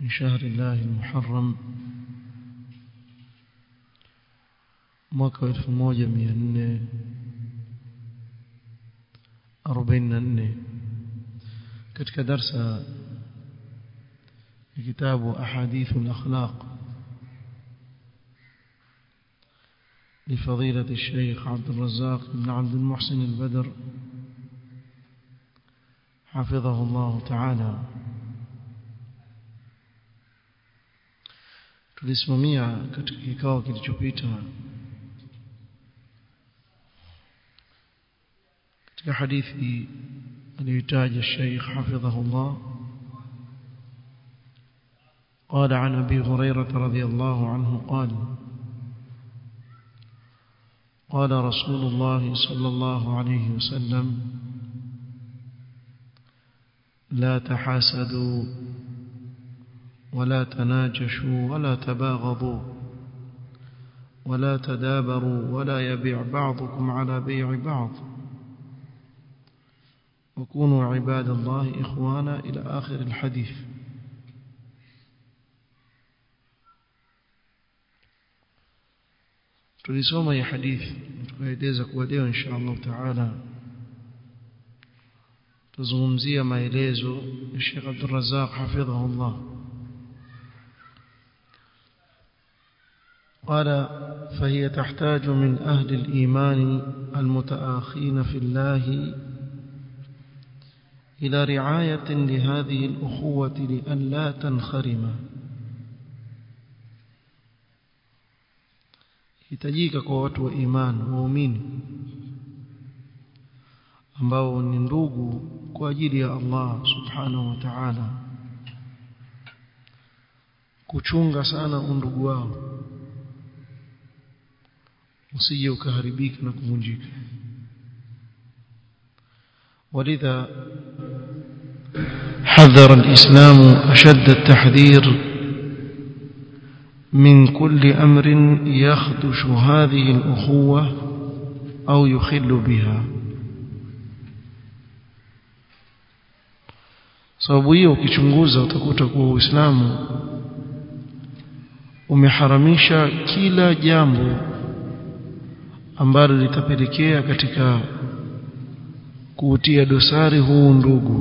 من شهر الله المحرم. مكوث موجة من 44 كتك درس كتاب أحاديث الأخلاق لفضيلة الشيخ عبد الرزاق بن عبد المحسن البدر. حفظه الله تعالى. Tulisimamia katika kikao kilichopita katika hadithi aliyotaja Sheikh hafidhahullah قال عن أبي هريرة رضي الله عنه قال قال رسول الله صلى الله عليه وسلم لا تحاسدوا ولا تناجشوا ولا تباغضوا ولا تدابروا ولا يبيع بعضكم على بيع بعض. وكونوا عباد الله إخوانا إلى آخر الحديث. تلسوما يا حديث ويديزك وديو إن شاء الله تعالى تزغمزي ما يليزو الشيخ عبد الرزاق حفظه الله قال فهي تحتاج من أهل الإيمان المتآخين في الله إلى رعاية لهذه الأخوة لأن لا تنخرم. يتجيك قوات وإيمان مؤمن ambao ni ndugu kwa ajili ya Allah subhanahu wa ta'ala usije ukaharibika na kuvunjika ولذا حذر الإسلام أشد التحذير من كل أمر يخدش هذه الأخوة أو يخل بها. صابوية وكيشنغوزة وتكوتكو إسلام. ومحرميشا كلا جامو ambalo litapelekea katika kuutia dosari huu ndugu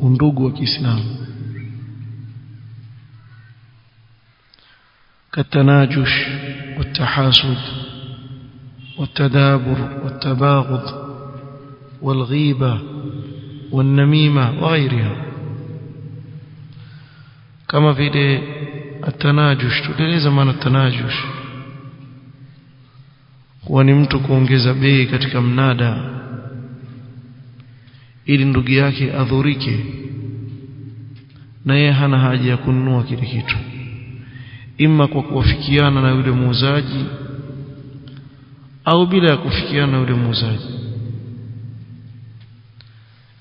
undugu wa Kiislamu. كالتناجش والتحاسد والتدابر والتباغض والغيبة والنميمة وغيرها كما في التناجش تلeza maana التناجش huwa ni mtu kuongeza bei katika mnada. Ili ndugu yake adhurike. Na yeye hana haja ya kununua kile kitu. Imma kwa kuwafikiana na yule muuzaji au bila ya kufikiana na yule muuzaji.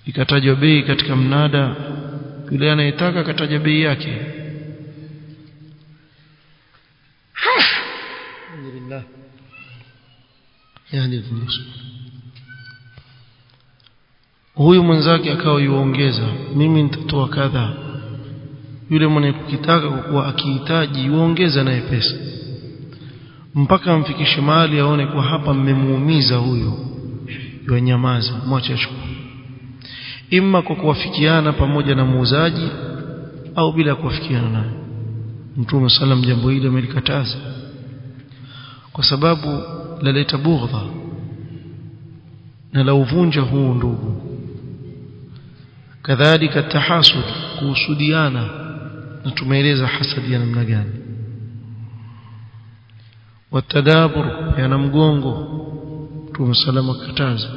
Ikatajwa bei katika mnada yule anayetaka akataja bei yake. Alhamdulillah yani huyu mwenzake akawa yuongeza mimi nitatoa kadha. Yule mwenye kukitaka kwa kuwa akihitaji yuongeza naye pesa. Mpaka amfikishe mahali aone kwa hapa mmemuumiza huyo. Yuanyamaza mwache ashukuru imma kwa kuwafikiana pamoja na muuzaji au bila kuwafikiana naye. Mtume sallam jambo hili amelikataza. Kwa sababu laleta bughdha na lauvunja huu ndugu. Kadhalika tahasud kuhusudiana na tumeeleza hasadi ya namna gani. Watadabur yana mgongo Mtume salama kataza.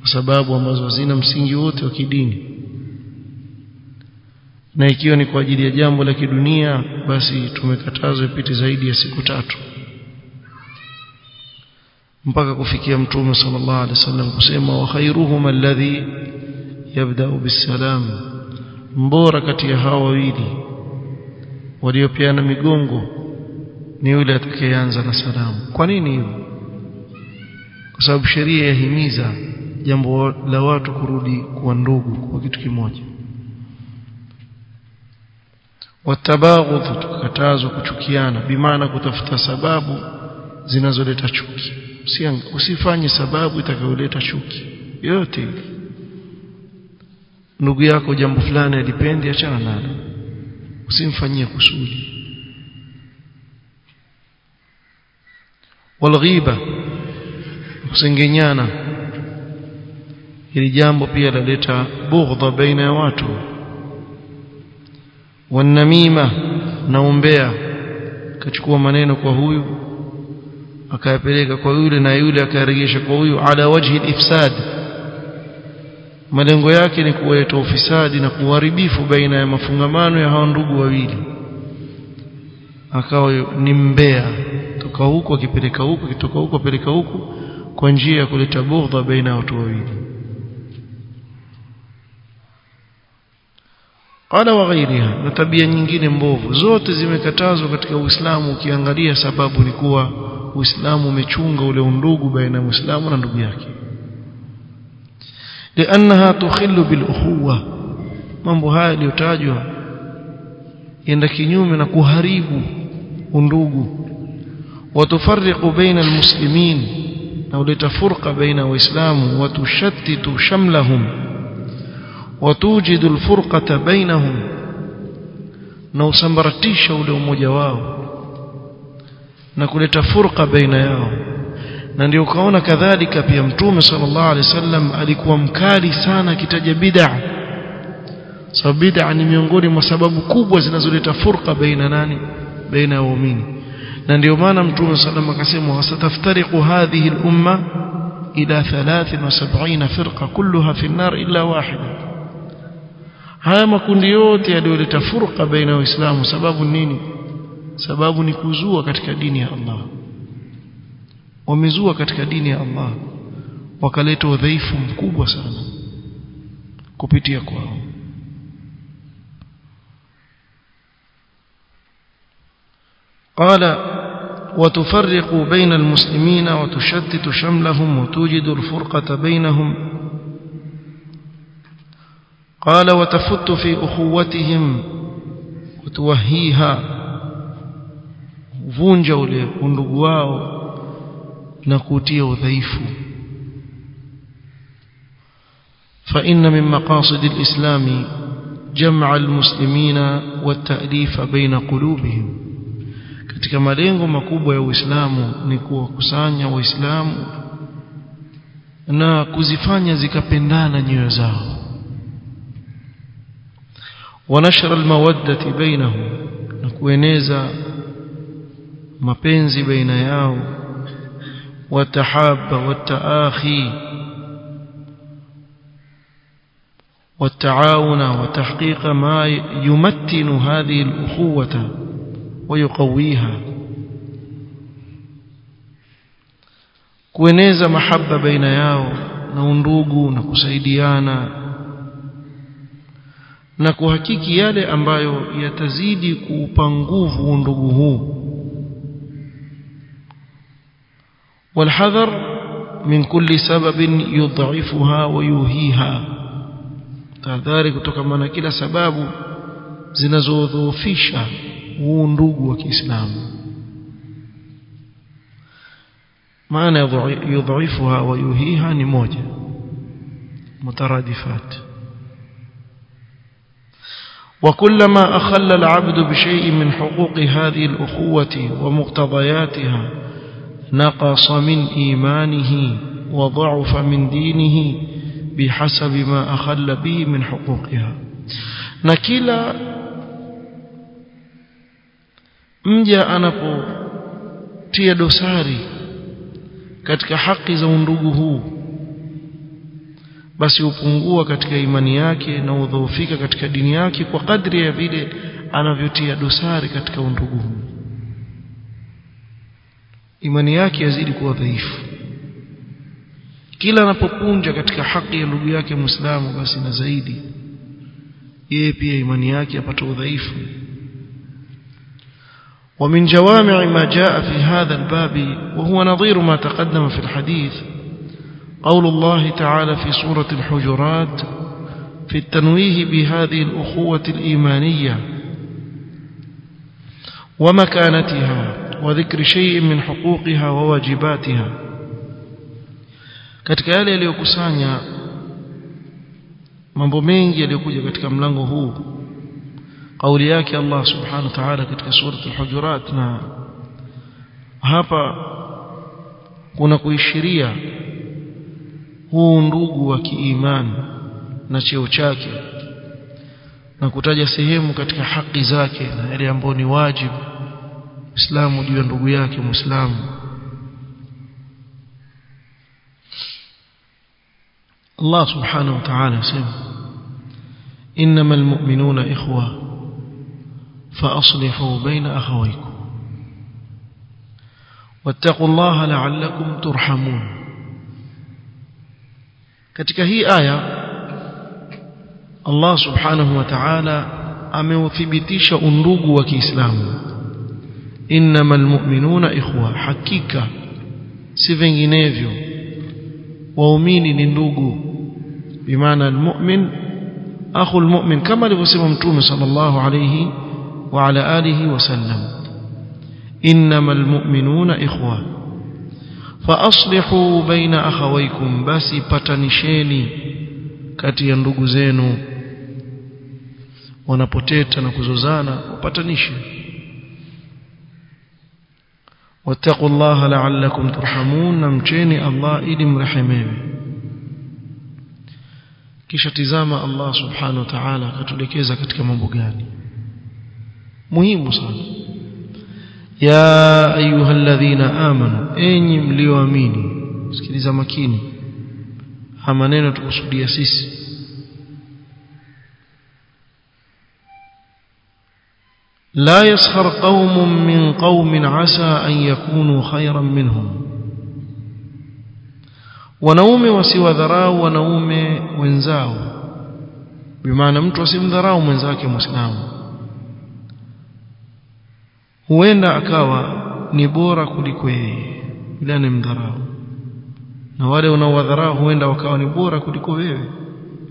Kwa sababu ambazo zina msingi wote wa kidini. Na ikiwa ni kwa ajili ya jambo la kidunia basi tumekatazwa ipite zaidi ya siku tatu mpaka kufikia mtume sallallahu alaihi wasallam kusema wa khairuhum alladhi yabda'u bisalam mbora kati ya hawa wawili waliopeana migongo ni yule atakayeanza na salamu. Kwa nini hivyo? Kwa sababu sheria yahimiza jambo la watu kurudi kuwa ndugu kwa kitu kimoja. Watabaghudh tukakatazwa kuchukiana bimaana kutafuta sababu zinazoleta chuki usifanye sababu itakayoleta chuki. Yote ile ndugu yako jambo fulani alipendi achana nalo. Usimfanyie kusudi. Walghiba kusengenyana. Hili jambo pia laleta bughdha baina ya watu. Wanamima na umbea kachukua maneno kwa huyu akayapeleka kwa yule na yule akayarejesha kwa huyu ala wajhi ifsad malengo yake ni kuleta ufisadi na kuharibifu baina ya mafungamano ya hao ndugu wawili. Akawa ni mbea toka huku akipeleka huku akitoka huku apeleka huku kwa njia ya kuleta bughdha baina ya watu wawili. Qala wa ghairiha na tabia nyingine mbovu. Zote zimekatazwa katika Uislamu ukiangalia sababu ni kuwa uislamu umechunga ule undugu baina ya muislamu na ndugu yake. Liannaha tukhillu biluhuwa mambo haya yaliyotajwa yenda kinyume na kuharibu undugu. Watufariqu baina almuslimin na uleta furqa baina waislamu. Watushattitu shamlahum. Watujidu lfurqata bainahum na usambaratisha ule umoja wao. Na kuleta furqa baina yao na ndio ukaona kadhalika pia mtume sallallahu alaihi wasallam alikuwa mkali sana akitaja bid'a sababu bid'a ni miongoni mwa sababu kubwa zinazoleta furqa baina nani baina ya waumini na ndio maana mtume sallallahu akasema wasataftariqu hadhihi al-umma ila 73 firqa kulluha fi an-nar illa wahida haya makundi yote yaliyoleta furqa baina waislamu sababu nini sababu ni kuzua katika dini ya Allah wamezua katika dini ya Allah wakaleta udhaifu mkubwa sana kupitia kwao قال وتفرق بين المسلمين وتشتت شملهم وتوجد الفرقة بينهم قال وتفت في أخوتهم وتوهيها vunja ule undugu wao na kutia udhaifu فإن من مقاصد الإسلام جمع المسلمين والتأليف بين قلوبهم katika malengo makubwa ya Uislamu ni kuwakusanya waislamu na kuzifanya zikapendana nyoyo zao wanashra almawaddati bainahum na kueneza mapenzi baina yao watahaba wataakhi والتعاون وتحقيق ما يمتن هذه الأخوة ويقويها kueneza mahaba baina yao na undugu na kusaidiana na kuhakiki yale ambayo yatazidi kuupa nguvu undugu huu والحذر من كل سبب يضعفها ويهيها تحذاري كتكمان كلا سباب زنا زنزوذو فيشا وندوق إسلام معنى يضعفها ويهيها نموجة مترادفات. وكلما أخل العبد بشيء من حقوق هذه الأخوة ومقتضياتها نقص من إيمانه وضعف من دينه بحسب ما أخل به من حقوقها نكلا mja anapotia dosari katika haki za undugu huu basi hupungua katika imani yake na udhoofika katika dini yake kwa kadri ya vile anavyotia dosari katika undugu huu Imani yake yazidi kuwa dhaifu kila anapopunja katika haki ya ndugu yake Muislamu basi na zaidi yeye pia imani yake apata udhaifu ومن جوامع ما جاء في هذا الباب وهو نظير ما تقدم في الحديث قول الله تعالى في سورة الحجرات في التنويه بهذه الأخوة الإيمانية ومكانتها وذكر شيء من حقوقها وواجباتها katika yale yaliyokusanya mambo mengi yaliyokuja katika mlango huu kauli yake Allah subhanahu wa ta'ala katika sura al-hujurat na hapa kuna kuishiria huu ndugu wa kiimani na cheo chake na kutaja sehemu katika haki zake na yale ambayo ni wajibu Muislamu juu ya ndugu yake Muislamu Allah subhanahu wa ta'ala sema إنما المؤمنون إخوة فأصلحوا بين أخويكم واتقوا الله لعلكم ترحمون katika hii aya Allah subhanahu wa ta'ala ameuthibitisha undugu wa Kiislamu إنما المؤمنون إخوة حقيقة. سيفينينيفيو وأمين ننوغو بمعنى المؤمن أخو المؤمن كما لبسم أمتوم صلى الله عليه وعلى آله وسلم. إنما المؤمنون إخوة. فأصلحوا بين أخويكم بس باتنشيني كاتي ينوغو زينو. ونبوتيتا نكوزوزانا وباتنشيني واتقوا الله لعلكم ترحمون نمcheni Allah ili mrehemewe kisha tizama Allah subhanahu wa ta'ala akatulekeza katika mambo gani muhimu sana ya ayyuhalladhina amanu enyi mlioamini sikiliza makini haya maneno tukusudia sisi لا يسخر قوم من قوم عسى أن يكونوا خيرا منهم wanaume wasiwadharau wanaume wenzao bimaana mtu asimdharau mwenzake muislamu huenda akawa ni bora kuliko yeye yule anemdharau na wale unaowadharau huenda wakawa ni bora kuliko wewe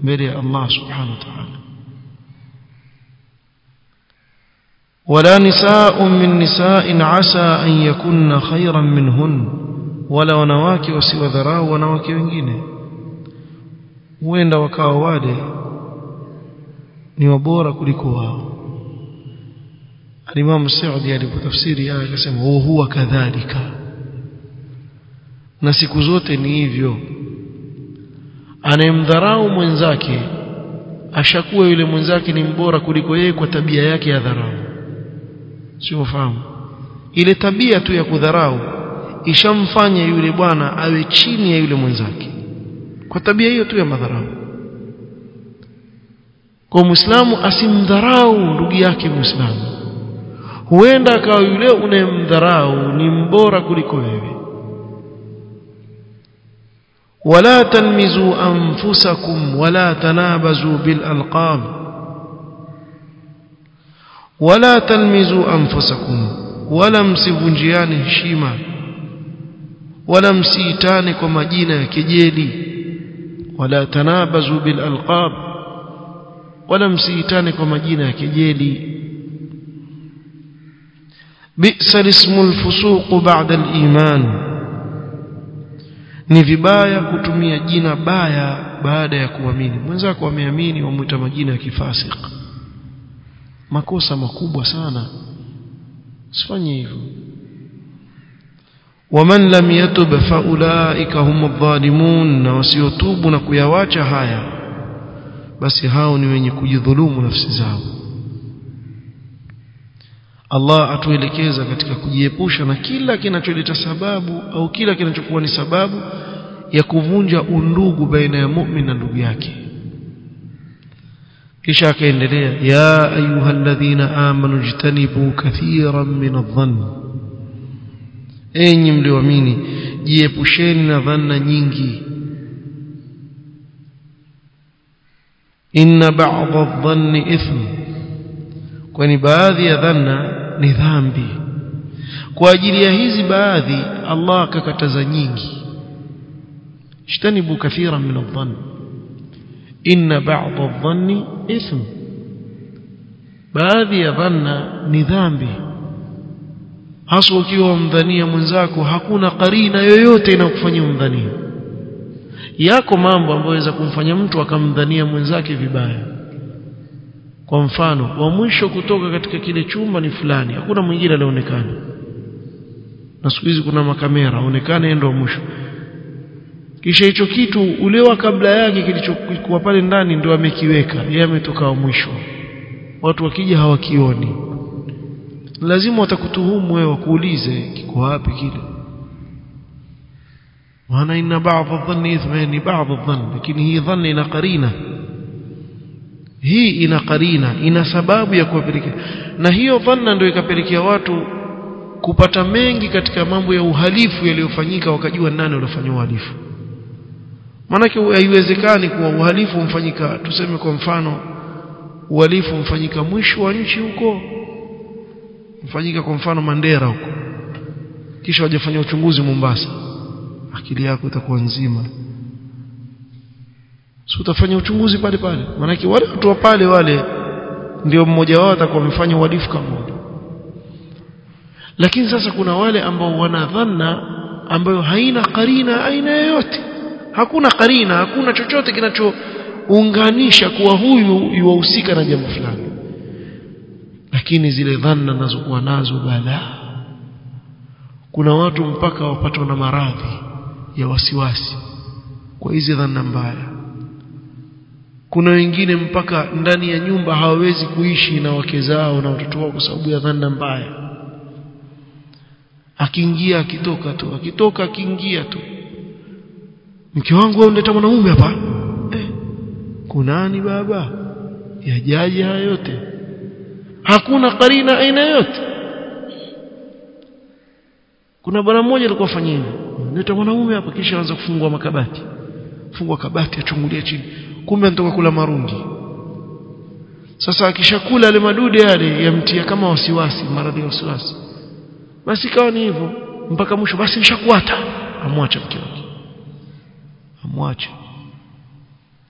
mbele ya Allah subhanahu wa ta'ala ولا نساء من نساء عسى أن يكن خيرا منهن ولا wanawake wasiwadharau wanawake wengine huenda wakawa wale ni wabora kuliko wao Al-Imam Saudi alipotafsiri aya akasema huwa kadhalika na siku zote ni hivyo anayemdharau mwenzake ashakuwa yule mwenzake ni mbora kuliko yeye kwa tabia yake ya dharau sio fahamu ile tabia tu ya kudharau ishamfanya yule bwana awe chini ya yule mwenzake kwa tabia hiyo tu ya madharau kwa muislamu asimdharau ndugu yake muislamu huenda akawa yule unayemdharau ni mbora kuliko wewe ولا تلمزوا أنفسكم ولا تنابزوا بالألقاب ولا تلمزوا أنفسكم ولا msivunjiane heshima wala msiitane kwa majina ya kejeli wala tanabazu bil alqab wala msiitane kwa majina ya kejeli bi'sa ismul fusuq ba'da al iman ni vibaya kutumia jina baya baada ya kuamini mwenzako ameamini wamuita majina ya kifasik makosa makubwa sana. Usifanye hivyo. Waman lam yatub fa faulaika humudh dhalimun na wasiotubu na kuyawacha haya basi hao ni wenye kujidhulumu nafsi zao. Allah atuelekeza katika kujiepusha na kila kinacholeta sababu au kila kinachokuwa ni sababu ya kuvunja undugu baina ya mu'min na ndugu yake kisha akaendelea ya ayyuhalladhina amanu jtanibu kathiran min adh-dhann enyi mlioamini jiepusheni na dhanna nyingi inna ba'dha adh-dhanni ithm kwani baadhi ya dhanna ni dhambi kwa ajili ya hizi baadhi Allah akakataza nyingi ijtanibu kathiran min adh-dhann inna ba'dha adh-dhanni ism baadhi ya dhanna ni dhambi. Hasa ukiwa mdhania mwenzako hakuna karina yoyote inakufanyia mdhania yako mambo ambayo yaweza kumfanya mtu akamdhania mwenzake vibaya. Kwa mfano wa mwisho kutoka katika kile chumba ni fulani hakuna mwingine anaonekana na siku hizi kuna makamera aonekane ndo mwisho kisha hicho kitu ulewa kabla yake kilichokuwa pale ndani ndio amekiweka. Yeye ametoka mwisho. Watu wakija hawakioni. Lazima watakutuhumu wewe wakuulize kiko wapi kile? Maana inna baadhi dhanni ithmani baadhi dhanni lakini hii dhanni ina qarina. Hii ina qarina. Ina sababu ya kuwapelekea. Na hiyo dhanna ndio ikapelekea watu kupata mengi katika mambo ya uhalifu yaliyofanyika wakajua nani waliofanya uhalifu maanake haiwezekani kuwa uhalifu umfanyika tuseme kwa mfano uhalifu umfanyika mwisho wa nchi huko mfanyika kwa mfano Mandera huko. Kisha wajafanya uchunguzi Mombasa akili yako itakuwa nzima. Si utafanya uchunguzi pale pale. Manake wale watu wa pale wale ndio mmoja wao atakuwa amefanya uhalifu kama lakini sasa kuna wale ambao wana dhanna ambayo haina karina aina yoyote hakuna karina hakuna chochote kinachounganisha kuwa huyu yuwahusika na jambo fulani. Lakini zile dhanna nazokuwa nazo bala kuna watu mpaka wapatwa na maradhi ya wasiwasi kwa hizi dhanna mbaya. Kuna wengine mpaka ndani ya nyumba hawawezi kuishi na wake zao na watoto wao kwa sababu ya dhanna mbaya. Akiingia akitoka tu akitoka akiingia tu mke wangu unaleta mwanaume hapa? Eh, kunani baba yajaje haya yote? Hakuna karina aina yote kuna bwana mmoja alikuwa afanya hivyo unaleta mwanaume hapa kisha anza kufungua makabati. Fungua kabati achungulia chini. Kumbe anatoka kula marungi. Sasa akishakula yale madude yale yamtia kama wasiwasi maradhi ya wasiwasi. Basi kawa ni hivyo mpaka mwisho. Basi nishakuata. Amwacha mke wake amwacha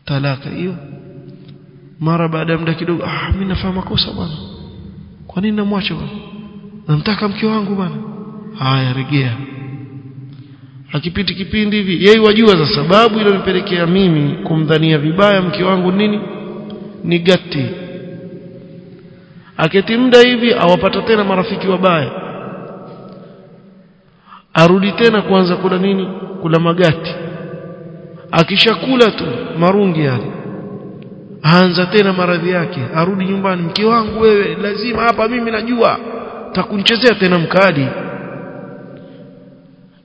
talaka hiyo. Mara baada ya muda kidogo ah mimi nafanya makosa bwana. Kwa nini namwacha bwana? Namtaka mke wangu bwana. Haya regea. Akipiti kipindi hivi yeye wajua za sababu iliyonipelekea mimi kumdhania vibaya mke wangu nini? Ni gati. Aketi muda hivi awapata tena marafiki wabaya. Arudi tena kuanza kula nini? Kula magati akishakula tu marungi yale. Aanza tena maradhi yake arudi nyumbani. Mke wangu wewe lazima hapa mimi najua. Takunchezea tena mkadi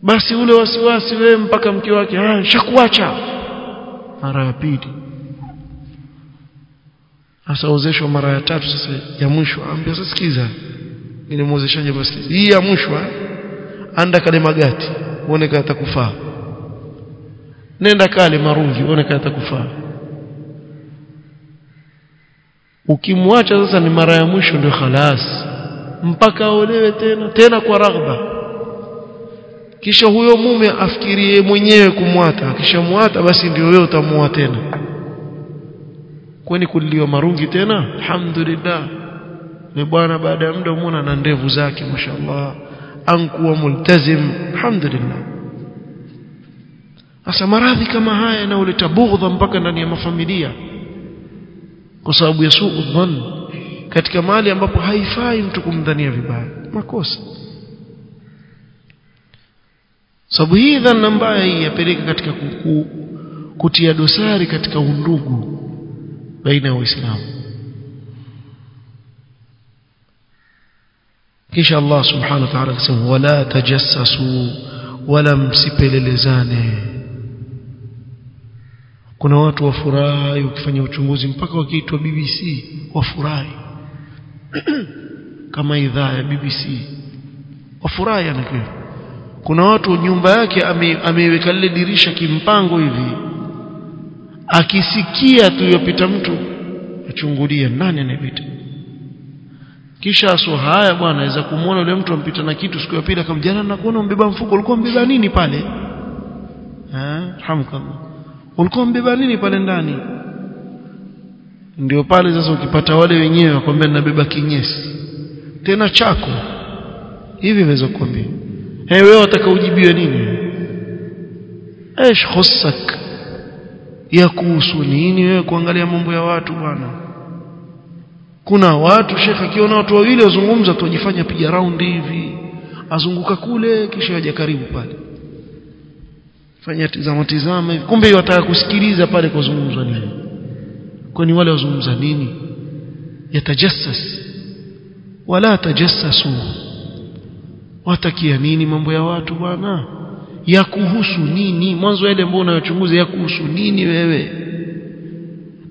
basi ule wasiwasi wewe mpaka mke wake ah shakuacha mara ya pili. Asaozeshwa mara ya tatu sasa ya mwisho. Ambia sasa sikiza ile muozeshaji basi? Hii ya mwisho anda kale magati uone kama atakufaa nenda kale marungi uone kama atakufaa. Ukimwacha sasa ni mara ya mwisho ndio khalas. Mpaka aolewe tena tena kwa raghba. Kisha huyo mume afikirie mwenyewe kumwata. Akishamwata basi ndio wewe utamuoa tena. Kwani kulio marungi tena? Alhamdulillah. Ni bwana baada ya muda umeona na ndevu zake mashallah. Ankuwa multazim alhamdulillah sasa maradhi kama haya yanayoleta bughdha mpaka ndani ya mafamilia kwa sababu ya suu dhann katika mali ambapo haifai mtu kumdhania vibaya makosa. Sababu hii dhana mbaya hii yapeleka katika kuku, kutia dosari katika undugu baina ya waislamu. Kisha Allah subhanahu wa ta'ala akasema wala tajassasu wala msipelelezane kuna watu wafurahi ukifanya uchunguzi mpaka wakiitwa BBC wafurahi. Kama idhaa ya BBC wafurahi anakiwa kuna watu nyumba yake ameiweka lile dirisha kimpango hivi. Akisikia tu yopita mtu achungulie nani anayepita. Kisha aso haya bwana aweza kumuona yule mtu ampita na kitu siku ya pili akamjana na kuona mbeba mfuko ulikuwa mbeba nini pale? Eh hamkallah ulikuwa mbeba nini pale ndani ndio pale sasa ukipata wale wenyewe wakwambia nabeba kinyesi tena chako hivi naweza kukwambia eh wewe wataka ujibiwe nini ايش خصك ya kuhusu nini wewe kuangalia mambo ya watu bwana kuna watu shekha akiona watu wawili wazungumza tu wajifanya piga round hivi azunguka kule kisha aje karibu pale fanya tizama tizama kumbe wataka kusikiliza pale kuzungumzwa nini kwani wale wazungumza nini? Yatajassas wala tajassasu. Watakia nini mambo ya watu bwana? Ya kuhusu nini? Mwanzo yale ambao unayochunguza ya kuhusu nini wewe?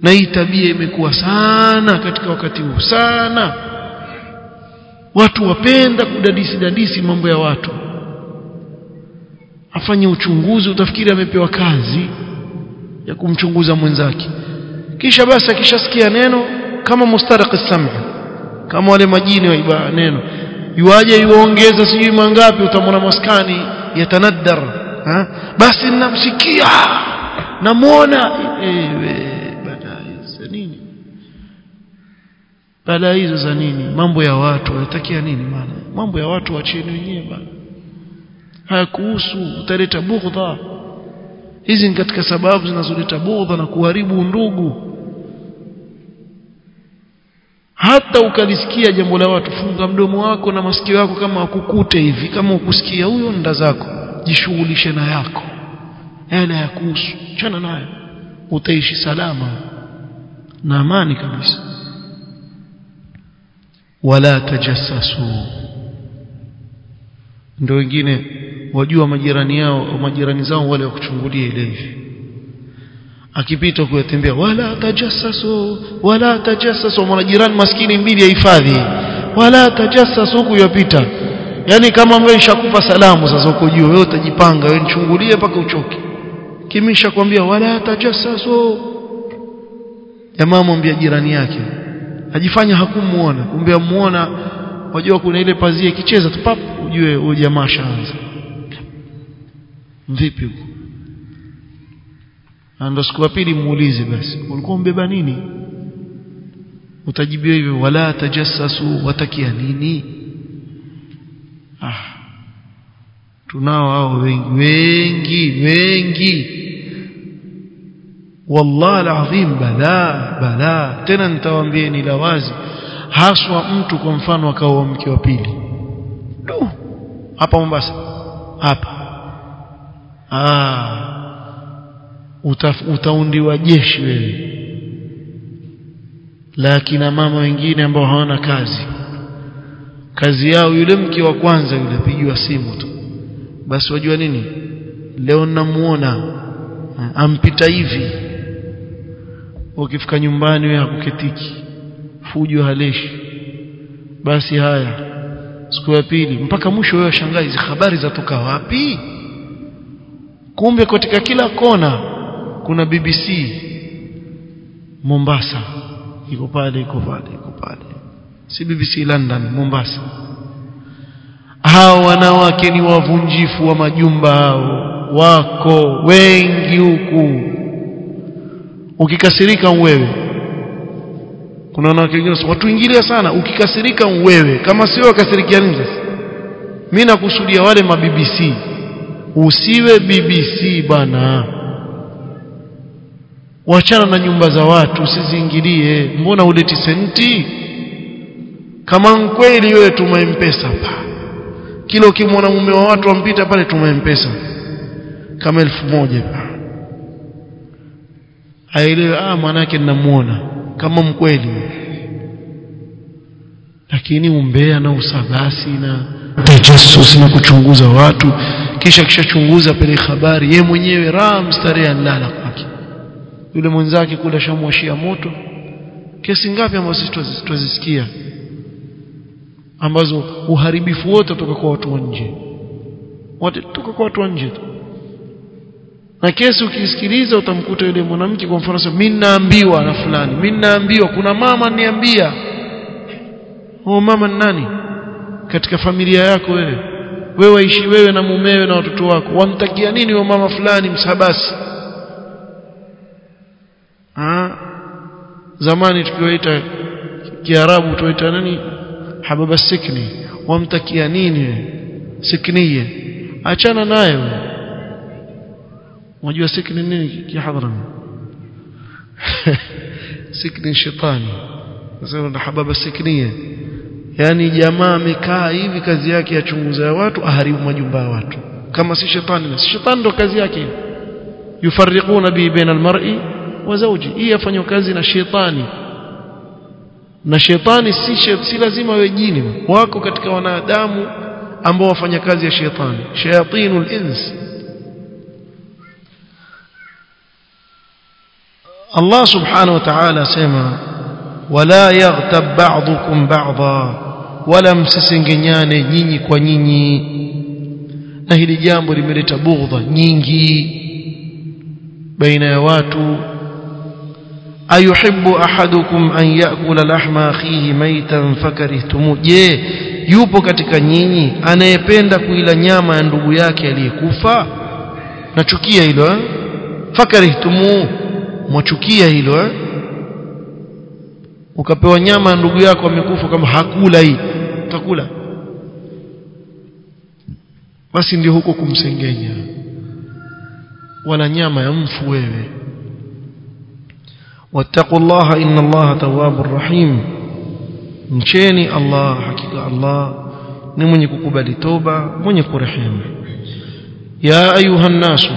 Na hii tabia imekuwa sana katika wakati huu sana. Watu wapenda kudadisi dadisi mambo ya watu afanye uchunguzi utafikiri amepewa kazi ya kumchunguza mwenzake. Kisha basi akishasikia neno kama mustaraq as-sam' kama wale majini waiba neno yuaje yuongeza sijui mangapi utamwona maskani yatanaddar ha? basi namsikia namuona ewe balaa za nini? Balaa hizo za nini? Mambo ya watu wanatakia nini? Maana mambo ya watu wacheni wenyewe bana hayakuhusu utaleta bughdha hizi ni katika sababu zinazoleta bughdha na kuharibu ndugu. Hata ukalisikia jambo la watu funga mdomo wako na masikio yako kama wakukute hivi kama ukusikia huyo nda zako jishughulishe na yako. Yale ya kuhusu chana nayo. Utaishi salama na amani kabisa. Wala tajassasu. Ndio wengine wajua majirani yao majirani zao wale wa kuchungulia ile hivi. Akipita kuyatembea wala tajassasu wala tajassasu. Mwana jirani maskini mbili ya hifadhi wala tajassasu huku yapita. Yani kama wewe ishakupa salamu sasa uko juu wewe utajipanga wewe nichungulie mpaka uchoke. Kimisha kwambia wala tajassasu. Jamaa mwambia jirani yake ajifanya hakumuona. Kumbe amuona wajua kuna ile pazia ikicheza tu pap ujue huyo jamaa shaanza vipi huko? Ndio siku ya pili muulize basi. Ulikuwa umbeba nini? Utajibiwa hivyo wala tajassasu watakia nini? Ah tunao hao wengi wengi wengi. Wallahi alazim bala bala. Tena nitawaambieni la wazi. Haswa mtu kwa mfano akaoa mke wa pili. Hapa Mombasa. Hapa ah. Utaundiwa jeshi wewe. Lakini na mama wengine ambao hawana kazi. Kazi yao yule mke wa kwanza yule pigiwa simu tu. Basi wajua nini? Leo namuona ampita hivi. Ukifika nyumbani wewe hakuketiki. Fujo haleshi. Basi haya siku ya pili mpaka mwisho wewe shangaa hizi habari zatoka wapi kumbe katika kila kona kuna BBC Mombasa. Iko pale iko pale iko pale. Si BBC London Mombasa. Hao wanawake ni wavunjifu wa majumba hao. Wako wengi huku. Ukikasirika wewe. Kuna wanawake wengine watu ingilia sana. Ukikasirika wewe. Kama sio wakasirikia sasa mimi nakusudia wale ma BBC usiwe BBC bana. Wachana na nyumba za watu usiziingilie. Mbona uleti senti? Kama kweli wewe tuma mpesa pa. Kila ukimwona mume wa watu ampita pale tuma mpesa kama elfu moja pa. Aelewe ah manake ninamuona. Kama mkweli lakini umbea na usabasi na tajassus na kuchunguza watu kisha kishachunguza pale habari ye mwenyewe raha mstarehe analala kwake. Yule mwenzake kula shamwashia moto. Kesi ngapi ambazo sisi ambazo uharibifu wote kutoka kwa watu wa nje. Wote kutoka kwa watu wa nje tu. Na kesi ukisikiliza utamkuta yule mwanamke kwa mfano mimi naambiwa na fulani mimi naambiwa kuna mama niambia huyo mama ni nani? Katika familia yako wewe wewe waishi wewe na mumewe na watoto wako. Wamtakia nini wa mama fulani msabasi? Ah zamani tukiwaita kiarabu tuwaita nani? Hababa sikni. Wamtakia nini sikniye? Achana nayo. Unajua sikni nini kihadhara sikni shetani. Nasema na hababa sikniye yani jamaa amekaa hivi kazi yake yachunguza ya watu aharibu majumba ya watu. Kama si shetani si shetani ndo kazi yake. Yufarriquna bi baina almar'i wa zawji. Hii yafanywa kazi na shetani. Na shetani si, si lazima we jini. Wako katika wanadamu ambao wafanya kazi ya shetani. Shayatinul ins. Allah subhanahu wa ta'ala asema wala yaghtab ba'dukum ba'dha wala msisengenyane nyinyi kwa nyinyi. Na hili jambo limeleta bughdha nyingi baina ya watu. Ayuhibbu ahadukum an yakula lahma akhihi maitan fakarihtumu. Je yupo katika nyinyi anayependa kuila nyama ya ndugu yake aliyekufa? Nachukia hilo eh? fakarihtumu mwachukia hilo eh? ukapewa nyama ya ndugu yako amekufa kama hakula hii mtakula basi ndio huko kumsengenya wala nyama ya mfu wewe wattaqullaha inna allaha tawwabur rahim mcheni allah hakika allah ni mwenye kukubali toba mwenye kurehemu ya ayuha nasu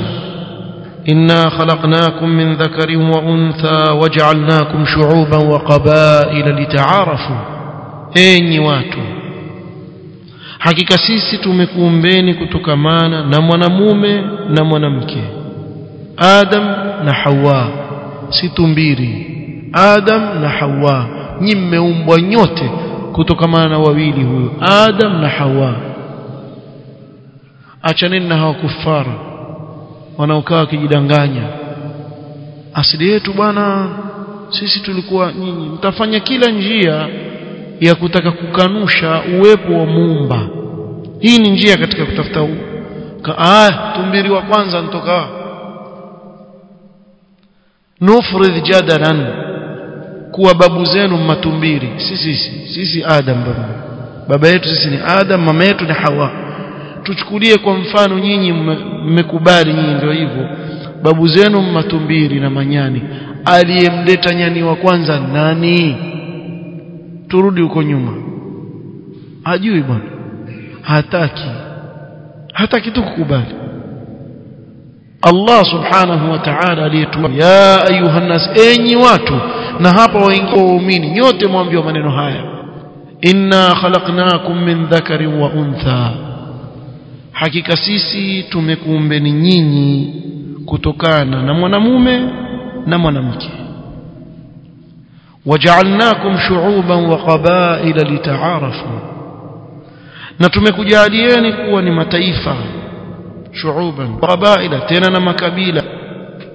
إنا خلقناكم من ذكر وأنثى وجعلناكم شعوبا وقبائل لتعارفوا أين watu hakika sisi tumekuumbeni kutokamana na mwanamume na mwanamke Adam na Hawa. Si tumbiri Adam na Hawa. Nyi mmeumbwa nyote kutokamana na wawili huyo Adam na Hawa. Achaneni na hawa kufara wanaokaa wakijidanganya. Asili yetu bwana sisi tulikuwa nyinyi. Mtafanya kila njia ya kutaka kukanusha uwepo wa muumba. Hii ni njia katika kutafuta huu ah tumbiri wa kwanza nitoka nufridh jadalan kuwa babu zenu matumbiri. Sisi sisi sisi Adam baba. Baba yetu sisi ni Adam mama yetu ni Hawa. Tuchukulie kwa mfano nyinyi mmekubali nyinyi ndio hivyo. Babu zenu matumbiri na manyani. Aliyemleta nyani wa kwanza nani turudi huko nyuma. Ajui bwana. Hataki. Hataki tu kukubali. Allah subhanahu wa ta'ala aliyetuma ya ayuha nas enyi watu na hapa waingia waumini nyote mwambiwa maneno haya. Inna khalaqnakum min dhakarin wa untha. Hakika sisi tumekuumbeni nyinyi kutokana na mwanamume na mwanamke waja'alnakum shu'uban wa qabaila litaarafu. Na tumekujalieni kuwa ni mataifa shu'uban qabaila tena na makabila.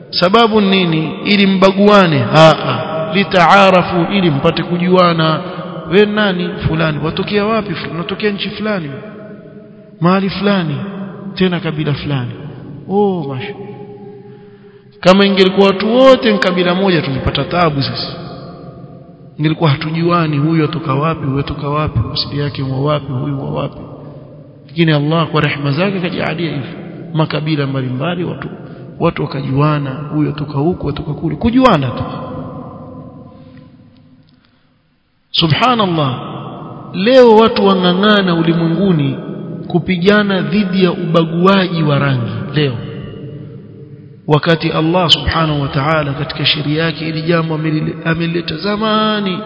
Sababu nini? Ili mbaguane. Haa litaarafu ili mpate kujuana. We nani? Fulani. Watokea wapi? Unatokea nchi fulani? Mahali fulani. Tena kabila fulani. Oh masha. Kama ingelikuwa watu wote ni kabila moja tumepata taabu sisi ingelikuwa hatujuani huyu atoka wapi huyu atoka wapi asili yake ni wapi huyu wa wapi. Lakini Allah kwa rehema zake kajalia hivi. Makabila mbalimbali watu watu wakajuana huyu atoka huku atoka kule. Kujuana tu. Subhanallah. Leo watu wang'ang'ana ulimwenguni kupigana dhidi ya ubaguaji wa rangi. Leo wakati Allah subhanahu wa ta'ala katika sheria yake ili jambo amelileta zamani.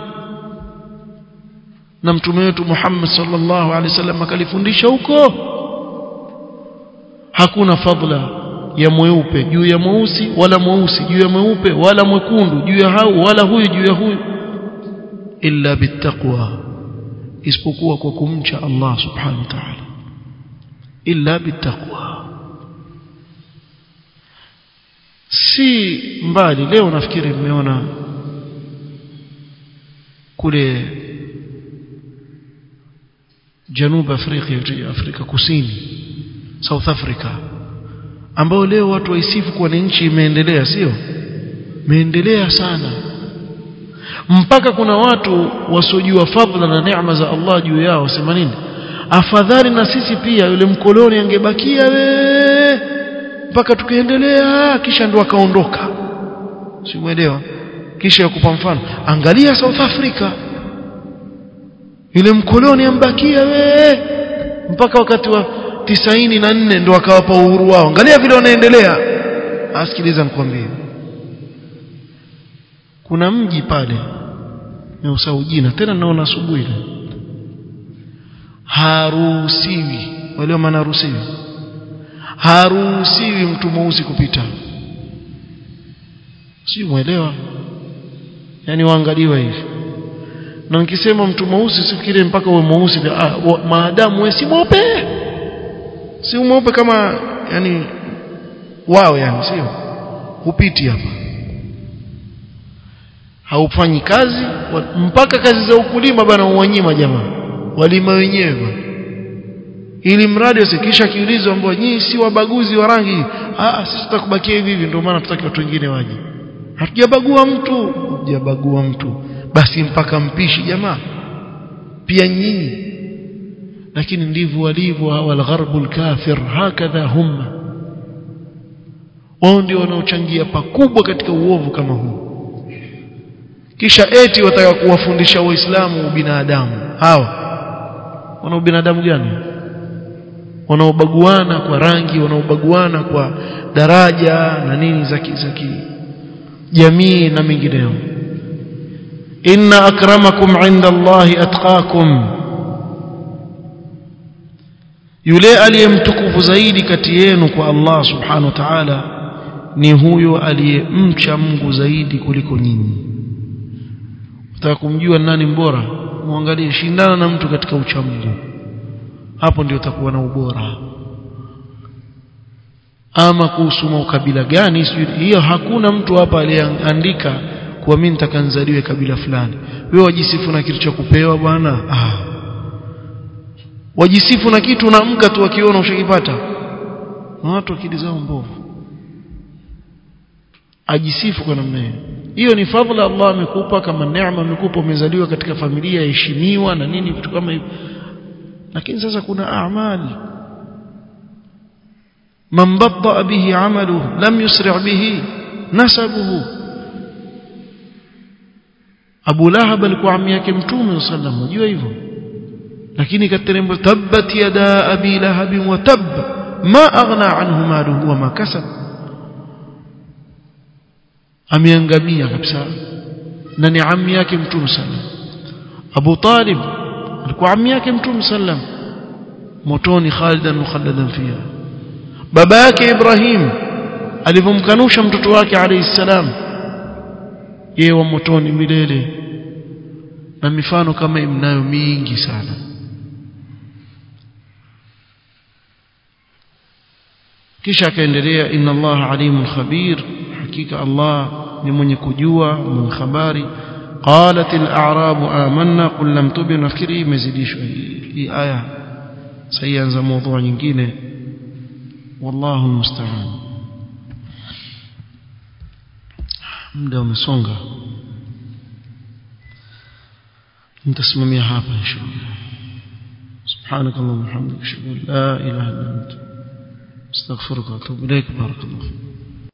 Na mtume wetu Muhammad sallallahu alaihi wasallam akalifundisha huko. Hakuna fadla ya mweupe juu ya mweusi wala mweusi juu ya mweupe wala mwekundu juu ya hau wala huyu juu ya huyu. Illa bittaqwa isipokuwa kwa kumcha Allah subhanahu wa ta'ala. Illa bittaqwa si mbali. Leo nafikiri mmeona kule Janub Afrika Afrika Kusini South Africa ambao leo watu waisifu kuwa ni nchi imeendelea sio? Imeendelea sana. Mpaka kuna watu wasiojua fadhila na neema za Allah juu yao wasema nini? Afadhali na sisi pia yule mkoloni angebakia we mpaka tukaendelea kisha ndo akaondoka. Simuelewa kisha yakupa mfano. Angalia South Africa. Yule mkoloni ambakia we mpaka wakati wa tisaini na nne ndo akawapa uhuru wao. Angalia vile wanaendelea. Asikiliza nikwambie. Kuna mji pale neusaujina tena naona asubuhi haruhusiwi wale maana haruhusiwi haruhusiwi mtu mweusi kupita. Si muelewa yani waangaliwa hivi. Na nikisema mtu mweusi sifikirie mpaka uwe mweusi. Ah, maadamu wewe si mweupe. Si mweupe kama yani wao yani sio? Hupiti hapa. Haufanyi kazi mpaka kazi za ukulima bana uwanyima jamaa. Walima wenyewe bana ili mradi usikisha kiulizwa ambao nyinyi si wabaguzi wa rangi? Ah sisi tutakubakia hivi hivi ndio maana tutaki watu wengine waje. Hatujabagua mtu. Hatujabagua mtu. Basi mpaka mpishi jamaa. Pia nyinyi. Lakini ndivyo walivyo hawa algharbul kafir hakadha hum wao ndio wanaochangia pakubwa katika uovu kama huu. Kisha eti wataka kuwafundisha waislamu ubinadamu hawa wana ubinadamu gani wanaobaguana kwa rangi wanaobaguana kwa daraja na nini za jamii na mengineyo inna akramakum inda Allahi atqakum. Yule aliyemtukufu zaidi kati yenu kwa Allah subhanahu wa ta'ala ni huyo aliyemcha Mungu zaidi kuliko nyinyi. Utaka kumjua nani mbora muangalie shindana na mtu katika ucha Mungu hapo ndio utakuwa na ubora. Ama kuhusu maukabila gani hiyo hakuna mtu hapa aliyeandika kuwa mimi nitakanzaliwe kabila fulani. Wewe wajisifu na kitu cha kupewa bwana? Ah. Wajisifu na kitu unaamka tu wakiona ushakipata. Na watu akili zao mbovu. Ajisifu kwa namna hiyo. Hiyo ni fadhila Allah amekupa kama neema amekupa umezaliwa katika familia heshimiwa na nini vitu kama hivyo lakini sasa kuna amali man batta bihi amaluhu lam yusri' bihi nasabuhu Abu Lahab alikuwa ammi yake Mtume sallam unajua hivyo lakini katerembo tabbat yada abi lahab wa tab ma aghna anhu maluhu wa ma kasab ameangamia kabisa na ni ammi yake Mtume sallam Abu Talib alikuwa ammi yake Mtume sallam motoni khalidan mukhalladan fiha baba yake Ibrahim alivyomkanusha mtoto wake alayhi salam yeye wa motoni milele. Na mifano kama imnayo mingi sana. Kisha akaendelea inna allaha alimun khabir. Hakika Allah ni mwenye kujua mwenye habari قالت الأعراب آمنا قل لم تبن فكري شوي. في آية. سيئن موضوع ينجينه والله المستعان. مدو مسونغا انت اسمم يا حابا إن شاء الله. سبحانك اللهم وبحمدك أشهد أن لا إله إلا أنت. أستغفرك وأتوب إليك. بارك الله فيك.